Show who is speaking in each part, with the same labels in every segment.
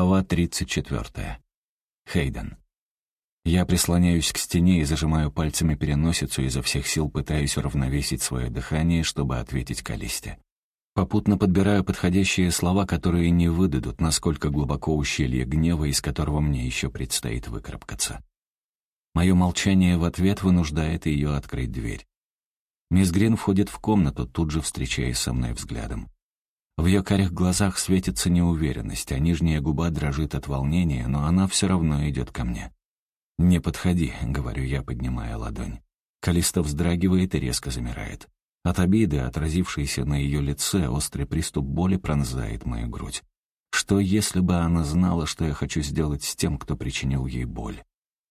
Speaker 1: Глава 34. Хейден. Я прислоняюсь к стене и зажимаю пальцами переносицу, изо всех сил пытаюсь уравновесить свое дыхание, чтобы ответить Калисте. Попутно подбираю подходящие слова, которые не выдадут, насколько глубоко ущелье гнева, из которого мне еще предстоит выкарабкаться. Мое молчание в ответ вынуждает ее открыть дверь. Мисс Грин входит в комнату, тут же встречаясь со мной взглядом. В ее карих глазах светится неуверенность, а нижняя губа дрожит от волнения, но она все равно идет ко мне. «Не подходи», — говорю я, поднимая ладонь. Калиста вздрагивает и резко замирает. От обиды, отразившейся на ее лице, острый приступ боли пронзает мою грудь. Что, если бы она знала, что я хочу сделать с тем, кто причинил ей боль?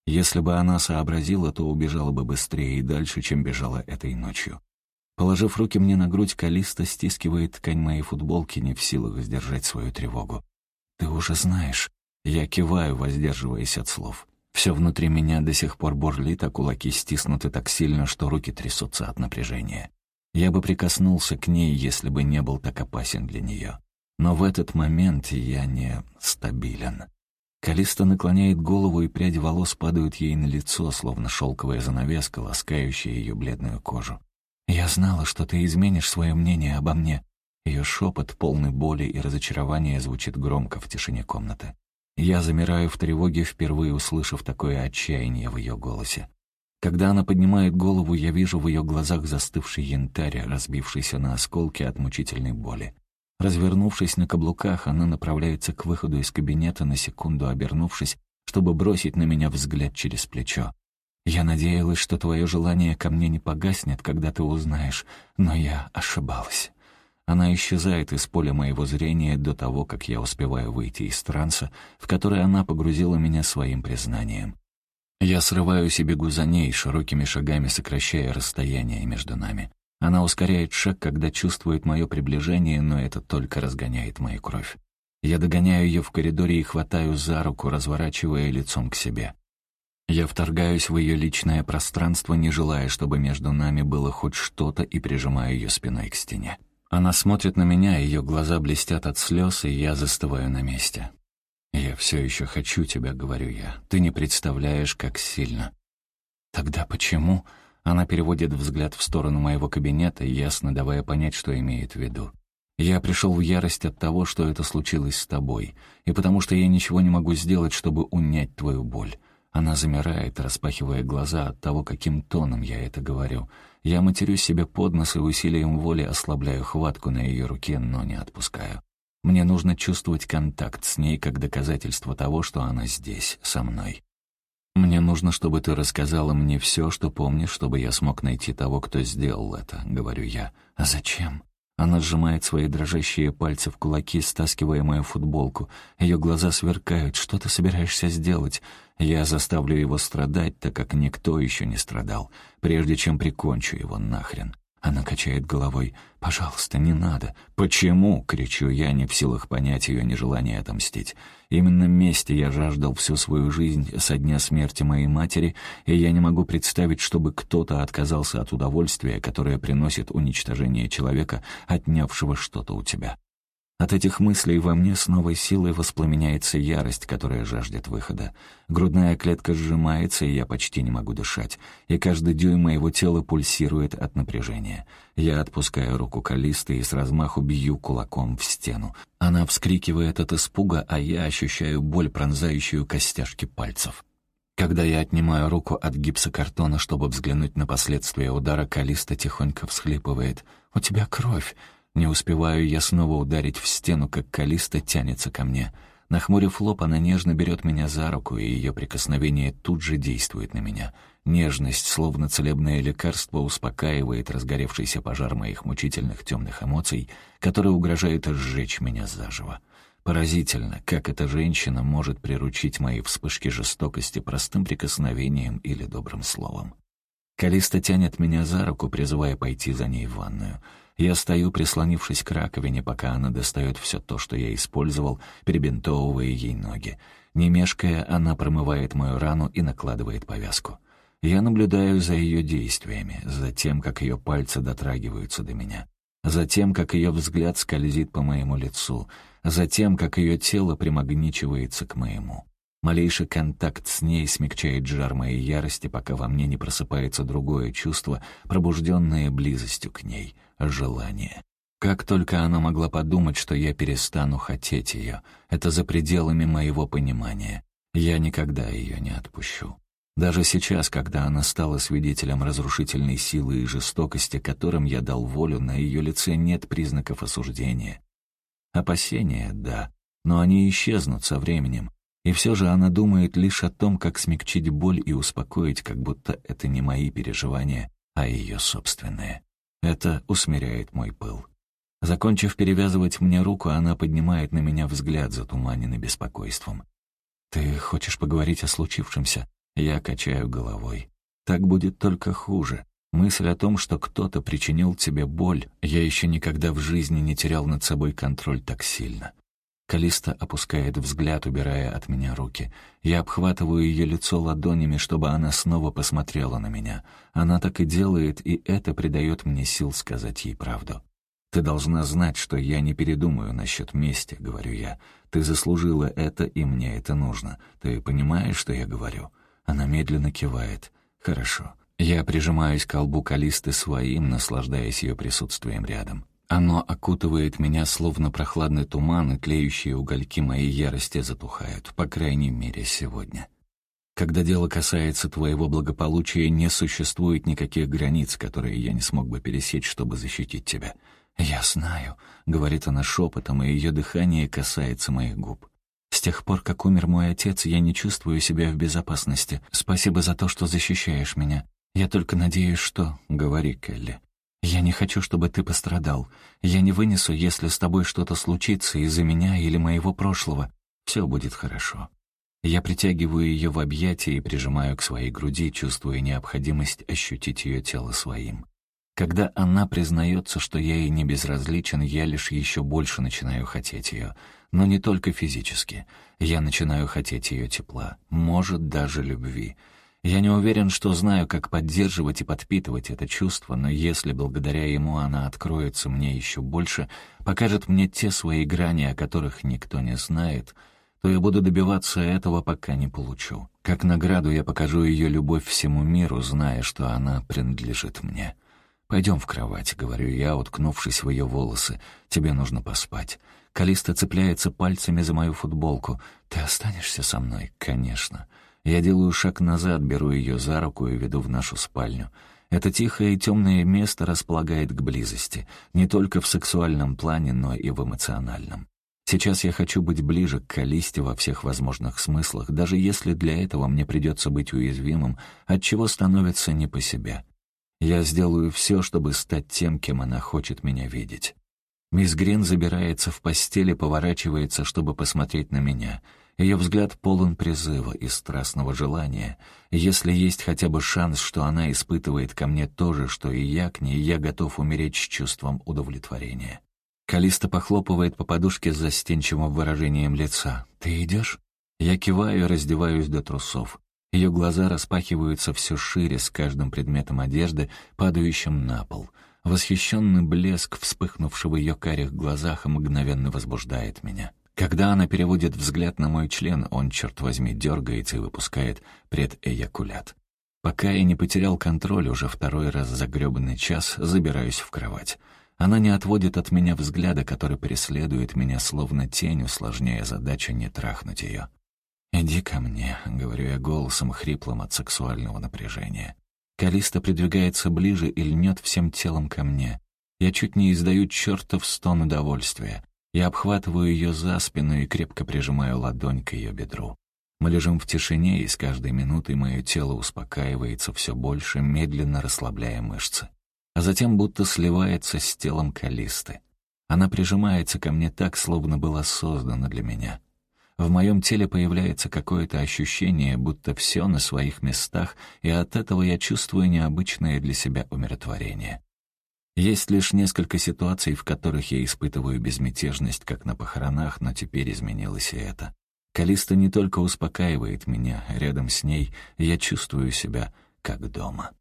Speaker 1: Если бы она сообразила, то убежала бы быстрее и дальше, чем бежала этой ночью. Положив руки мне на грудь, Калиста стискивает ткань моей футболки, не в силах сдержать свою тревогу. «Ты уже знаешь». Я киваю, воздерживаясь от слов. Все внутри меня до сих пор бурлит, а кулаки стиснуты так сильно, что руки трясутся от напряжения. Я бы прикоснулся к ней, если бы не был так опасен для нее. Но в этот момент я не стабилен. Калиста наклоняет голову, и пряди волос падают ей на лицо, словно шелковая занавеска, ласкающая ее бледную кожу. «Я знала, что ты изменишь свое мнение обо мне». Ее шепот, полный боли и разочарования, звучит громко в тишине комнаты. Я замираю в тревоге, впервые услышав такое отчаяние в ее голосе. Когда она поднимает голову, я вижу в ее глазах застывший янтарь, разбившийся на осколки от мучительной боли. Развернувшись на каблуках, она направляется к выходу из кабинета, на секунду обернувшись, чтобы бросить на меня взгляд через плечо. Я надеялась, что твое желание ко мне не погаснет, когда ты узнаешь, но я ошибалась. Она исчезает из поля моего зрения до того, как я успеваю выйти из транса, в который она погрузила меня своим признанием. Я срываюсь и бегу за ней, широкими шагами сокращая расстояние между нами. Она ускоряет шаг, когда чувствует мое приближение, но это только разгоняет мою кровь. Я догоняю ее в коридоре и хватаю за руку, разворачивая лицом к себе. Я вторгаюсь в ее личное пространство, не желая, чтобы между нами было хоть что-то, и прижимаю ее спиной к стене. Она смотрит на меня, ее глаза блестят от слез, и я застываю на месте. «Я все еще хочу тебя», — говорю я. «Ты не представляешь, как сильно». «Тогда почему?» Она переводит взгляд в сторону моего кабинета, ясно давая понять, что имеет в виду. «Я пришел в ярость от того, что это случилось с тобой, и потому что я ничего не могу сделать, чтобы унять твою боль. Она замирает, распахивая глаза от того, каким тоном я это говорю. Я матерюсь себе под нос и усилием воли ослабляю хватку на ее руке, но не отпускаю. Мне нужно чувствовать контакт с ней как доказательство того, что она здесь, со мной. «Мне нужно, чтобы ты рассказала мне все, что помнишь, чтобы я смог найти того, кто сделал это», — говорю я. «А зачем?» Она сжимает свои дрожащие пальцы в кулаки, стаскивая мою футболку. Ее глаза сверкают. «Что ты собираешься сделать?» Я заставлю его страдать, так как никто еще не страдал, прежде чем прикончу его нахрен. Она качает головой. «Пожалуйста, не надо». «Почему?» — кричу я, не в силах понять ее нежелание отомстить. Именно мести я жаждал всю свою жизнь со дня смерти моей матери, и я не могу представить, чтобы кто-то отказался от удовольствия, которое приносит уничтожение человека, отнявшего что-то у тебя. От этих мыслей во мне с новой силой воспламеняется ярость, которая жаждет выхода. Грудная клетка сжимается, и я почти не могу дышать, и каждый дюйм моего тела пульсирует от напряжения. Я отпускаю руку Калисты и с размаху бью кулаком в стену. Она вскрикивает от испуга, а я ощущаю боль, пронзающую костяшки пальцев. Когда я отнимаю руку от гипсокартона, чтобы взглянуть на последствия удара, Калиста тихонько всхлипывает. «У тебя кровь!» Не успеваю я снова ударить в стену, как Калиста тянется ко мне. Нахмурив лоб, она нежно берет меня за руку, и ее прикосновение тут же действует на меня. Нежность, словно целебное лекарство, успокаивает разгоревшийся пожар моих мучительных темных эмоций, которые угрожают сжечь меня заживо. Поразительно, как эта женщина может приручить мои вспышки жестокости простым прикосновением или добрым словом. Калиста тянет меня за руку, призывая пойти за ней в ванную — я стою, прислонившись к раковине, пока она достает все то, что я использовал, перебинтовывая ей ноги. Не мешкая, она промывает мою рану и накладывает повязку. Я наблюдаю за ее действиями, за тем, как ее пальцы дотрагиваются до меня. затем, как ее взгляд скользит по моему лицу, затем, как ее тело примагничивается к моему. Малейший контакт с ней смягчает жар моей ярости, пока во мне не просыпается другое чувство, пробужденное близостью к ней — желание. Как только она могла подумать, что я перестану хотеть ее, это за пределами моего понимания. Я никогда ее не отпущу. Даже сейчас, когда она стала свидетелем разрушительной силы и жестокости, которым я дал волю, на ее лице нет признаков осуждения. Опасения — да, но они исчезнут со временем. И все же она думает лишь о том, как смягчить боль и успокоить, как будто это не мои переживания, а ее собственные. Это усмиряет мой пыл. Закончив перевязывать мне руку, она поднимает на меня взгляд, затуманенный беспокойством. «Ты хочешь поговорить о случившемся?» Я качаю головой. «Так будет только хуже. Мысль о том, что кто-то причинил тебе боль, я еще никогда в жизни не терял над собой контроль так сильно». Калиста опускает взгляд, убирая от меня руки. Я обхватываю ее лицо ладонями, чтобы она снова посмотрела на меня. Она так и делает, и это придает мне сил сказать ей правду. «Ты должна знать, что я не передумаю насчет мести», — говорю я. «Ты заслужила это, и мне это нужно. Ты понимаешь, что я говорю?» Она медленно кивает. «Хорошо». Я прижимаюсь к колбу Калисты своим, наслаждаясь ее присутствием рядом. Оно окутывает меня, словно прохладный туман, и тлеющие угольки моей ярости затухают, по крайней мере, сегодня. Когда дело касается твоего благополучия, не существует никаких границ, которые я не смог бы пересечь, чтобы защитить тебя. «Я знаю», — говорит она шепотом, и ее дыхание касается моих губ. «С тех пор, как умер мой отец, я не чувствую себя в безопасности. Спасибо за то, что защищаешь меня. Я только надеюсь, что...» — говори, Келли. «Я не хочу, чтобы ты пострадал. Я не вынесу, если с тобой что-то случится из-за меня или моего прошлого. Все будет хорошо». Я притягиваю ее в объятия и прижимаю к своей груди, чувствуя необходимость ощутить ее тело своим. Когда она признается, что я ей не безразличен, я лишь еще больше начинаю хотеть ее. Но не только физически. Я начинаю хотеть ее тепла, может, даже любви. Я не уверен, что знаю, как поддерживать и подпитывать это чувство, но если благодаря ему она откроется мне еще больше, покажет мне те свои грани, о которых никто не знает, то я буду добиваться этого, пока не получу. Как награду я покажу ее любовь всему миру, зная, что она принадлежит мне. «Пойдем в кровать», — говорю я, уткнувшись в ее волосы. «Тебе нужно поспать». Калиста цепляется пальцами за мою футболку. «Ты останешься со мной?» «Конечно». Я делаю шаг назад, беру ее за руку и веду в нашу спальню. Это тихое и темное место располагает к близости, не только в сексуальном плане, но и в эмоциональном. Сейчас я хочу быть ближе к Калисте во всех возможных смыслах, даже если для этого мне придется быть уязвимым, от чего становится не по себе. Я сделаю все, чтобы стать тем, кем она хочет меня видеть. Мисс Грин забирается в постели, поворачивается, чтобы посмотреть на меня. Ее взгляд полон призыва и страстного желания. Если есть хотя бы шанс, что она испытывает ко мне то же, что и я к ней, я готов умереть с чувством удовлетворения. Калиста похлопывает по подушке с застенчивым выражением лица. «Ты идешь?» Я киваю и раздеваюсь до трусов. Ее глаза распахиваются все шире с каждым предметом одежды, падающим на пол. Восхищенный блеск, вспыхнувший в ее карих глазах, мгновенно возбуждает меня. Когда она переводит взгляд на мой член, он, черт возьми, дергается и выпускает предэякулят. Пока я не потерял контроль, уже второй раз за гребаный час забираюсь в кровать. Она не отводит от меня взгляда, который преследует меня, словно тень, усложняя задачу не трахнуть ее. «Иди ко мне», — говорю я голосом, хриплым от сексуального напряжения. Калиста придвигается ближе и льнет всем телом ко мне. Я чуть не издаю чертов стон удовольствия. Я обхватываю ее за спину и крепко прижимаю ладонь к ее бедру. Мы лежим в тишине, и с каждой минутой мое тело успокаивается все больше, медленно расслабляя мышцы. А затем будто сливается с телом Калисты. Она прижимается ко мне так, словно была создана для меня. В моем теле появляется какое-то ощущение, будто все на своих местах, и от этого я чувствую необычное для себя умиротворение. Есть лишь несколько ситуаций, в которых я испытываю безмятежность, как на похоронах, но теперь изменилось и это. Калиста не только успокаивает меня, рядом с ней я чувствую себя как дома.